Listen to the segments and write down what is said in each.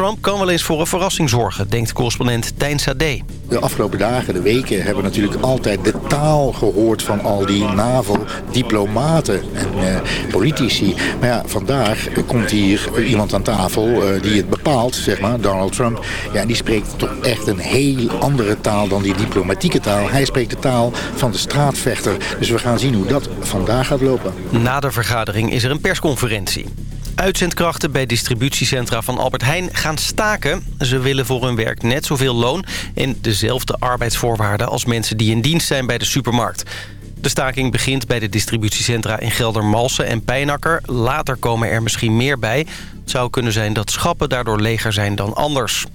Trump kan wel eens voor een verrassing zorgen, denkt correspondent Tijn Sade. De afgelopen dagen, de weken, hebben we natuurlijk altijd de taal gehoord van al die NAVO-diplomaten en eh, politici. Maar ja, vandaag komt hier iemand aan tafel eh, die het bepaalt, zeg maar, Donald Trump. Ja, die spreekt toch echt een heel andere taal dan die diplomatieke taal. Hij spreekt de taal van de straatvechter. Dus we gaan zien hoe dat vandaag gaat lopen. Na de vergadering is er een persconferentie. Uitzendkrachten bij distributiecentra van Albert Heijn gaan staken. Ze willen voor hun werk net zoveel loon en dezelfde arbeidsvoorwaarden... als mensen die in dienst zijn bij de supermarkt. De staking begint bij de distributiecentra in Geldermalsen en Pijnakker. Later komen er misschien meer bij. Het zou kunnen zijn dat schappen daardoor leger zijn dan anders.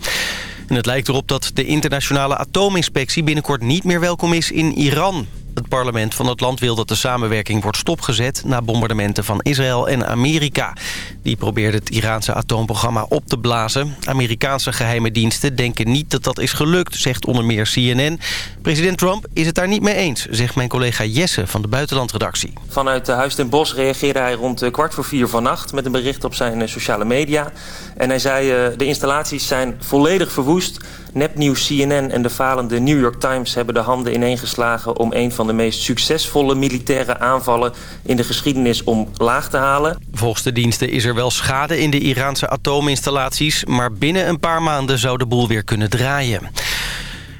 En het lijkt erop dat de internationale atoominspectie binnenkort niet meer welkom is in Iran. Het parlement van het land wil dat de samenwerking wordt stopgezet... na bombardementen van Israël en Amerika. Die probeerden het Iraanse atoomprogramma op te blazen. Amerikaanse geheime diensten denken niet dat dat is gelukt, zegt onder meer CNN. President Trump is het daar niet mee eens, zegt mijn collega Jesse van de buitenlandredactie. Vanuit Huis ten Bos reageerde hij rond kwart voor vier vannacht... met een bericht op zijn eh, sociale media. En hij zei, de installaties zijn volledig verwoest... Nepnieuws CNN en de falende New York Times hebben de handen ineengeslagen... om een van de meest succesvolle militaire aanvallen in de geschiedenis omlaag te halen. Volgens de diensten is er wel schade in de Iraanse atoominstallaties... maar binnen een paar maanden zou de boel weer kunnen draaien.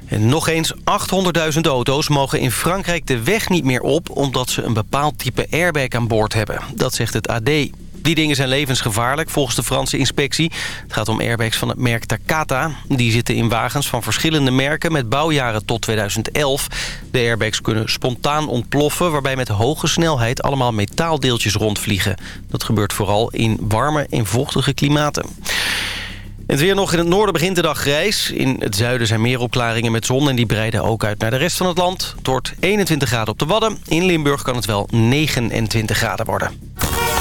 En nog eens 800.000 auto's mogen in Frankrijk de weg niet meer op... omdat ze een bepaald type airbag aan boord hebben. Dat zegt het AD. Die dingen zijn levensgevaarlijk volgens de Franse inspectie. Het gaat om airbags van het merk Takata. Die zitten in wagens van verschillende merken met bouwjaren tot 2011. De airbags kunnen spontaan ontploffen... waarbij met hoge snelheid allemaal metaaldeeltjes rondvliegen. Dat gebeurt vooral in warme en vochtige klimaten. Het weer nog in het noorden begint de dag grijs. In het zuiden zijn meer opklaringen met zon en die breiden ook uit naar de rest van het land. Het wordt 21 graden op de Wadden. In Limburg kan het wel 29 graden worden.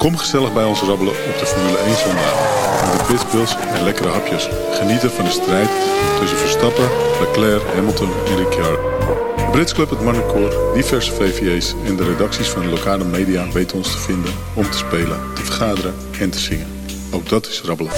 Kom gezellig bij ons rabbelen op de Formule 1 zondag. Met de pitbills en lekkere hapjes. Genieten van de strijd tussen Verstappen, Leclerc, Hamilton en Ricciardo. Brits Club, het Marnecoor, diverse VVA's en de redacties van de lokale media weten ons te vinden om te spelen, te vergaderen en te zingen. Ook dat is rabbelen.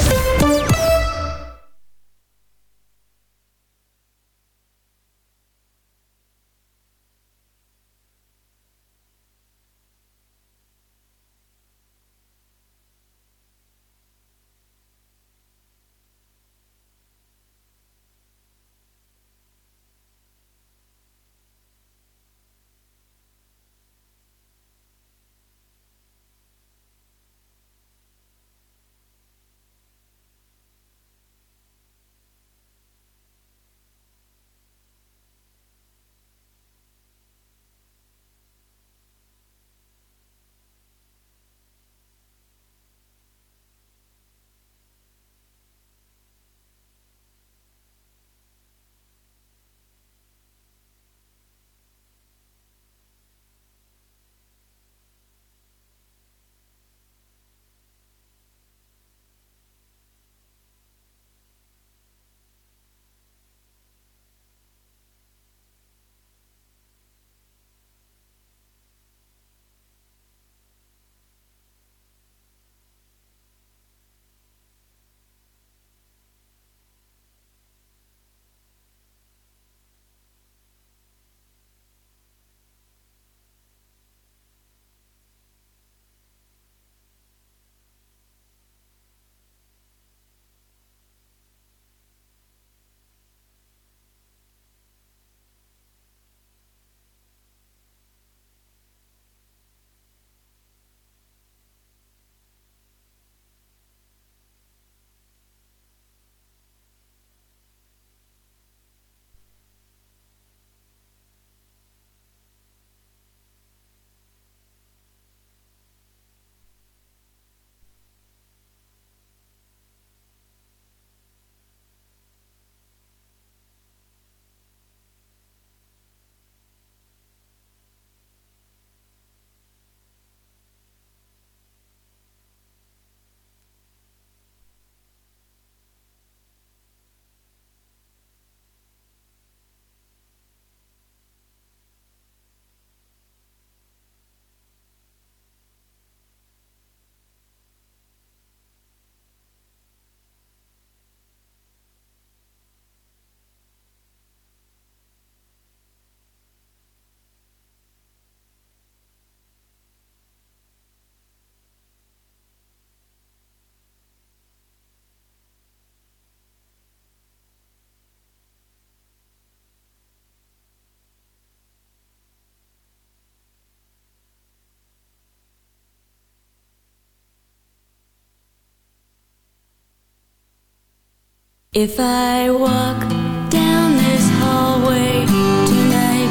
If I walk down this hallway tonight,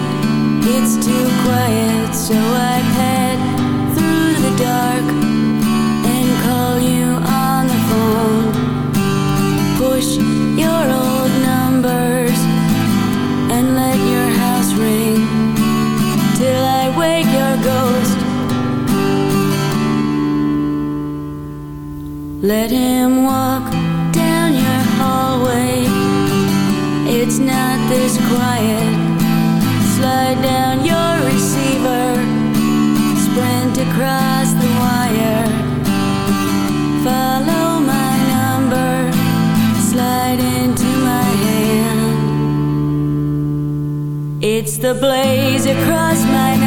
it's too quiet, so I head through the dark and call you on the phone. Push your old numbers and let your house ring till I wake your ghost. Let him walk. the blaze across my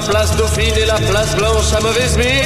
la place Dauphine et la place Blanche à mauvaise mine.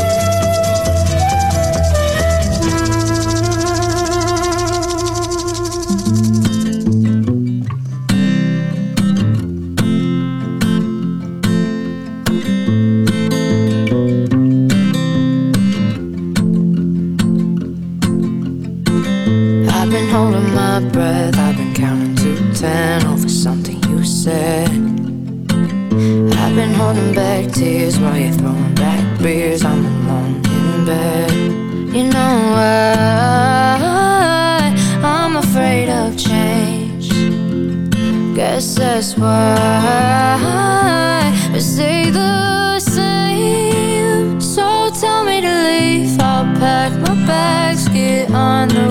I've been holding back tears while you're throwing back beers. I'm alone in bed. You know why I'm afraid of change. Guess that's why we stay the same. So tell me to leave. I'll pack my bags, get on the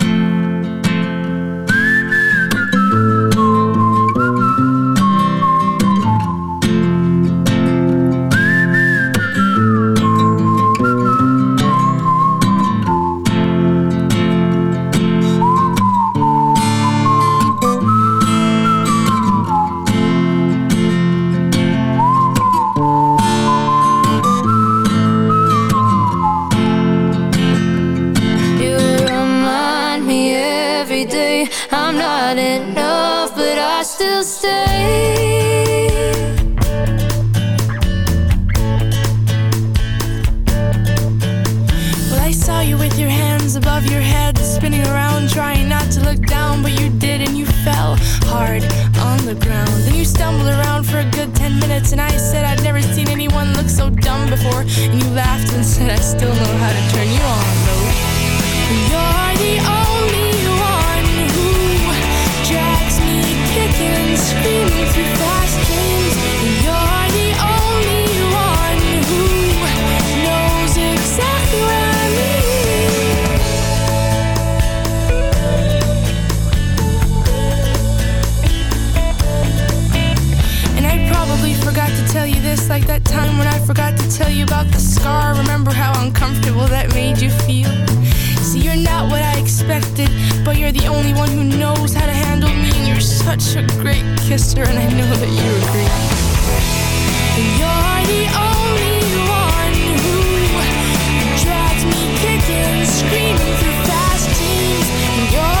Look before, and you laughed and said I still know how to turn you on, though. You're the only one who drags me kicking and screaming through fast dreams. You're this, like that time when I forgot to tell you about the scar. Remember how uncomfortable that made you feel? See, you're not what I expected, but you're the only one who knows how to handle me, and you're such a great kisser, and I know that you agree. You're the only one who drags me kicking screaming through fast dreams. You're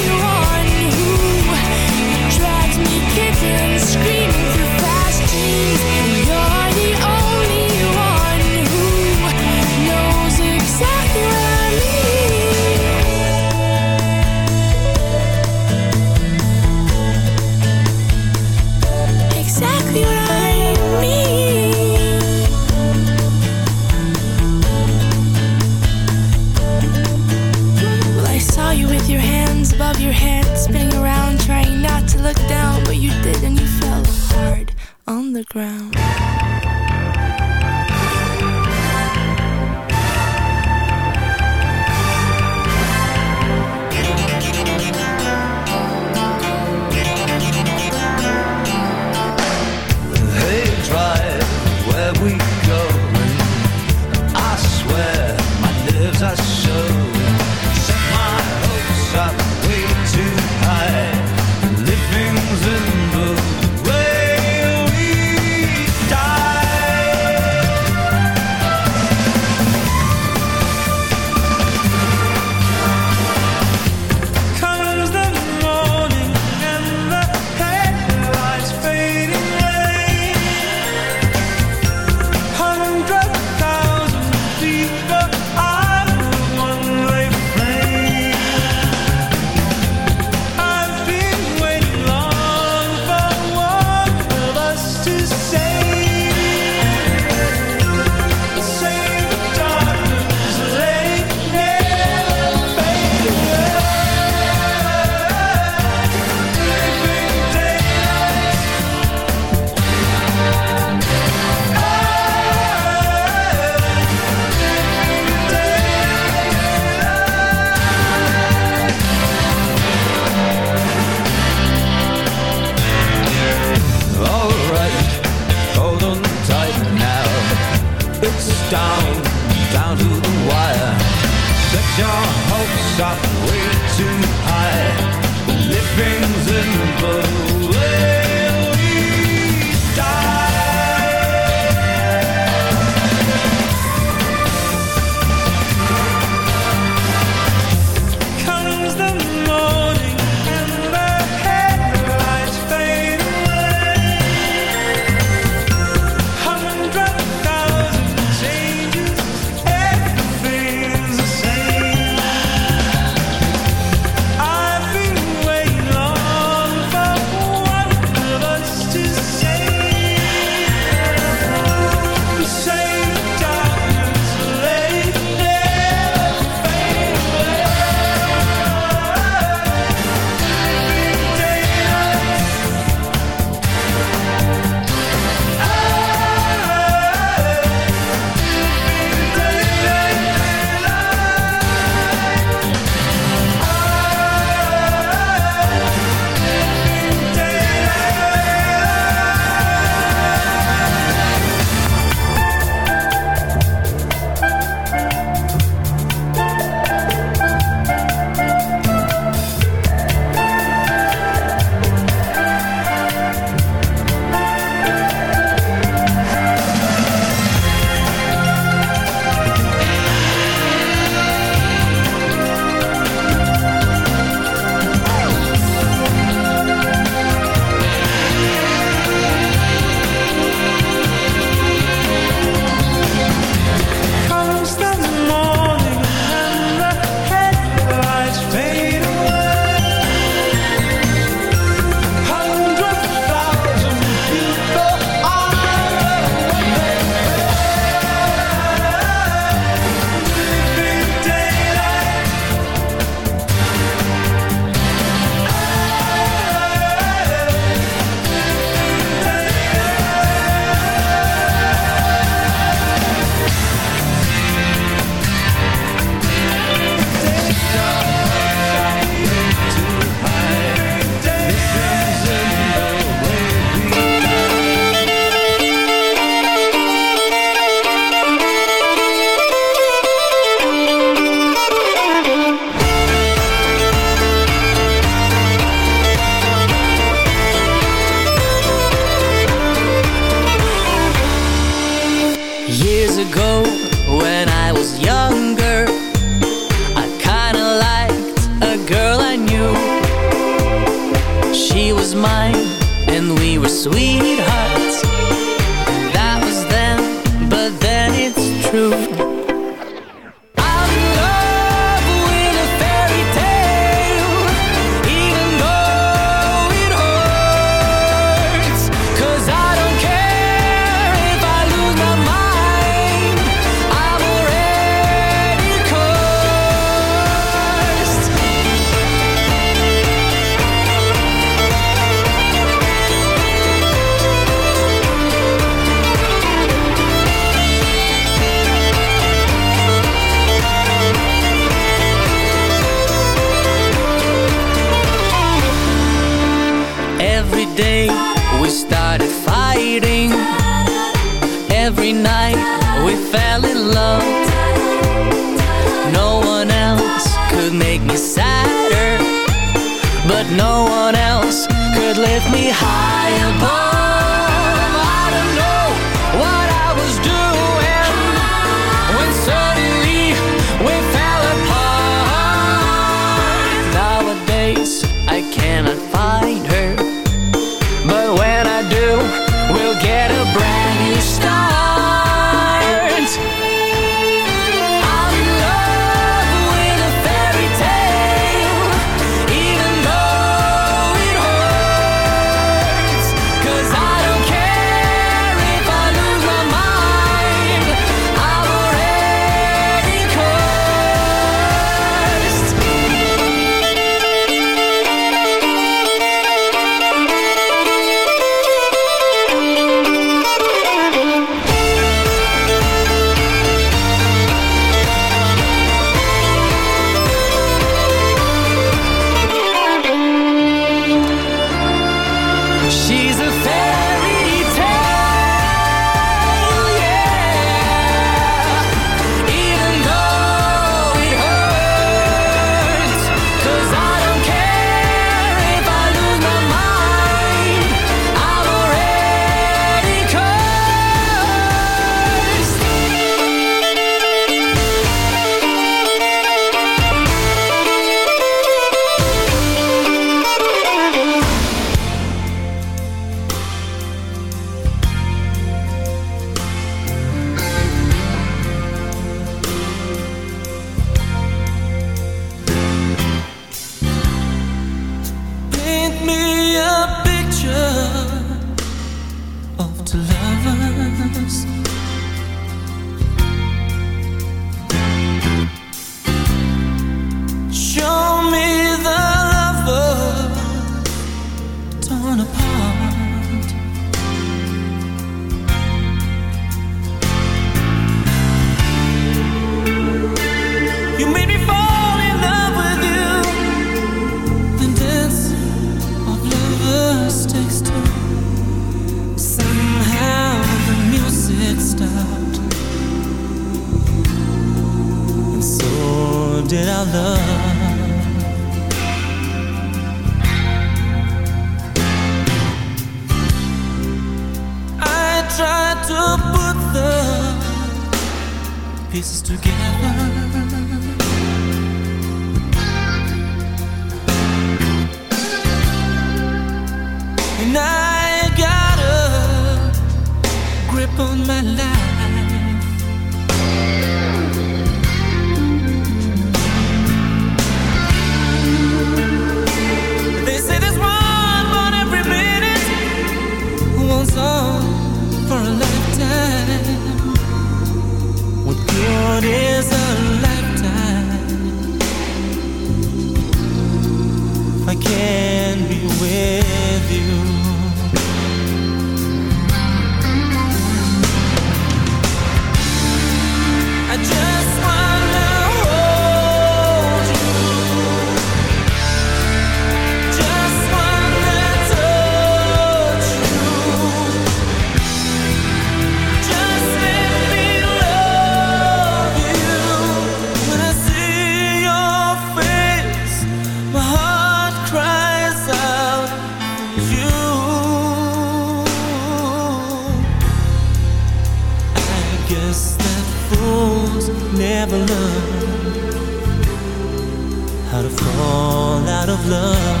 out of love.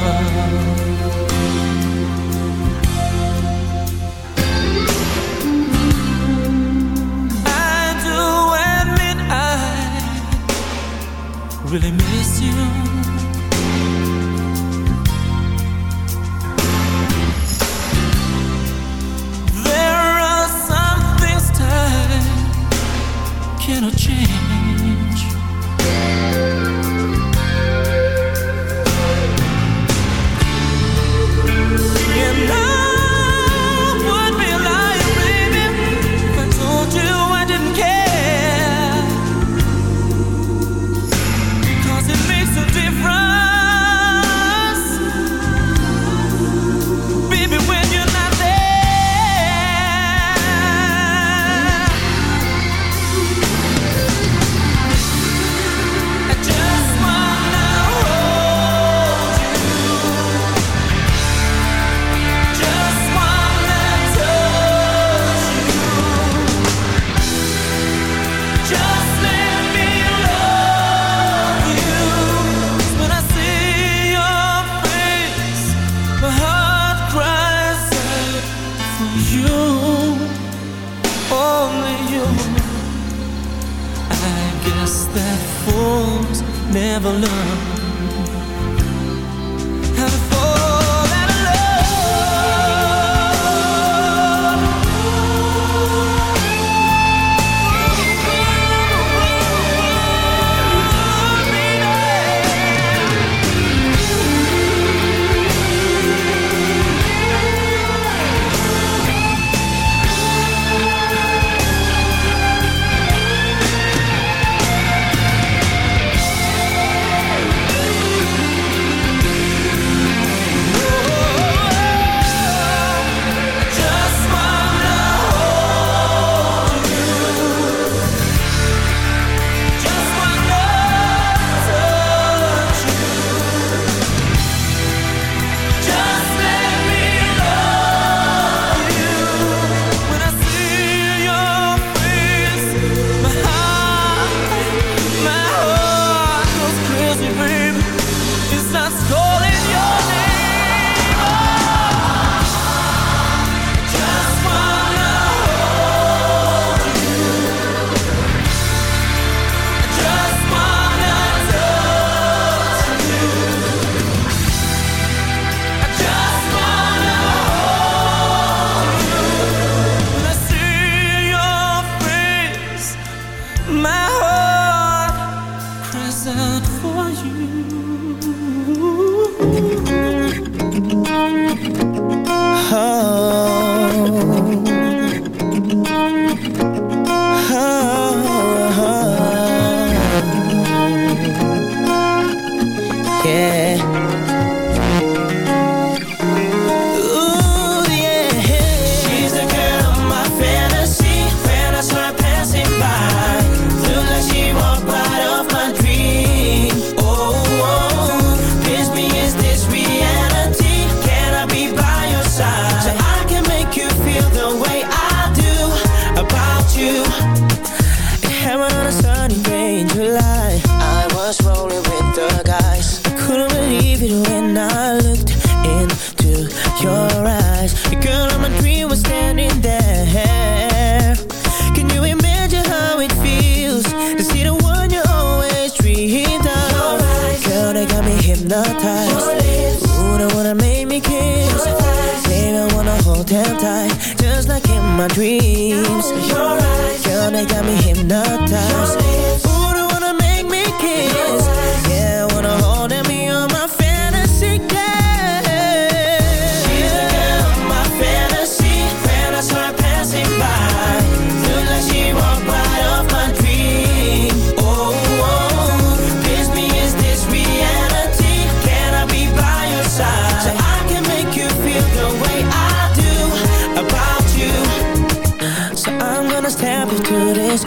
my dreams. Your eyes, girl, they got me hypnotized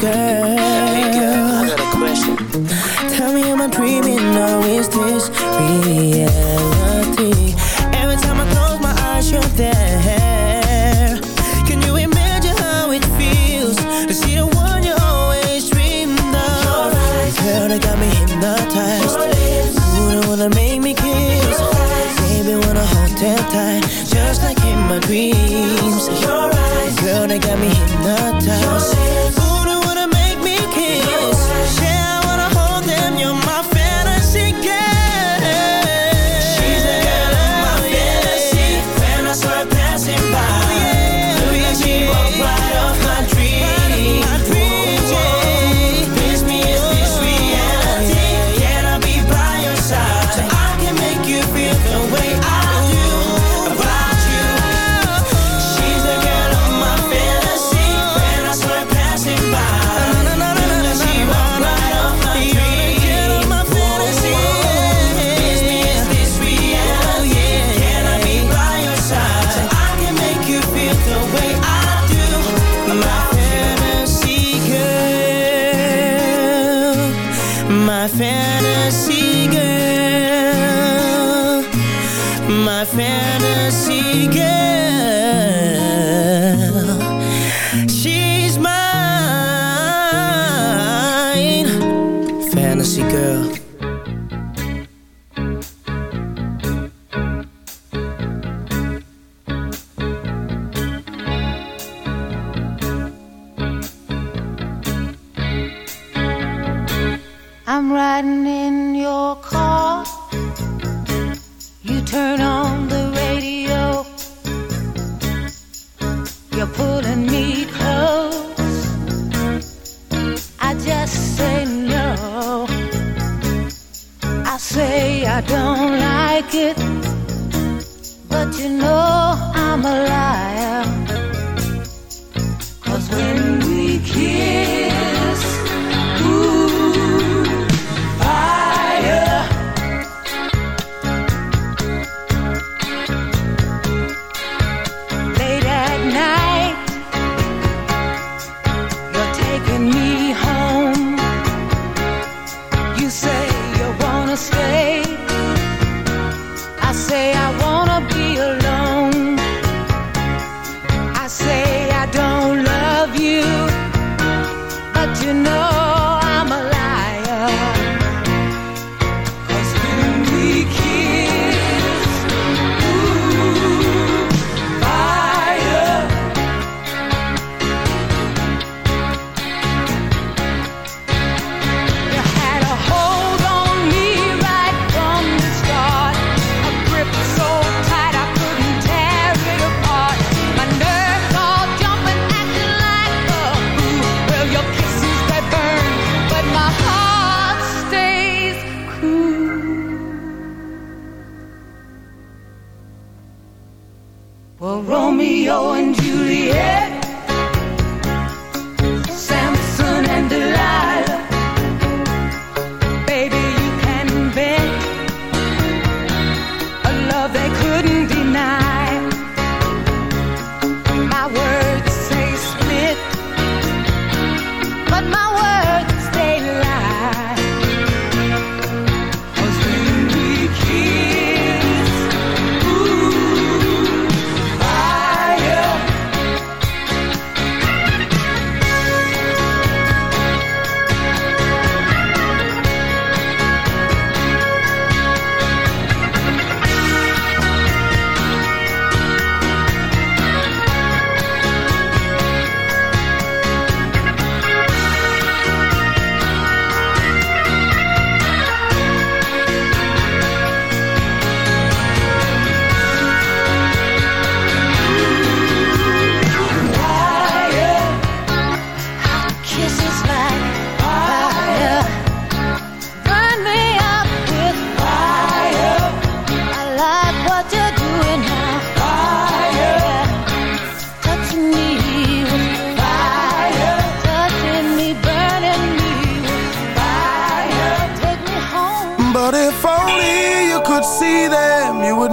Yeah.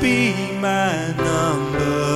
be my number.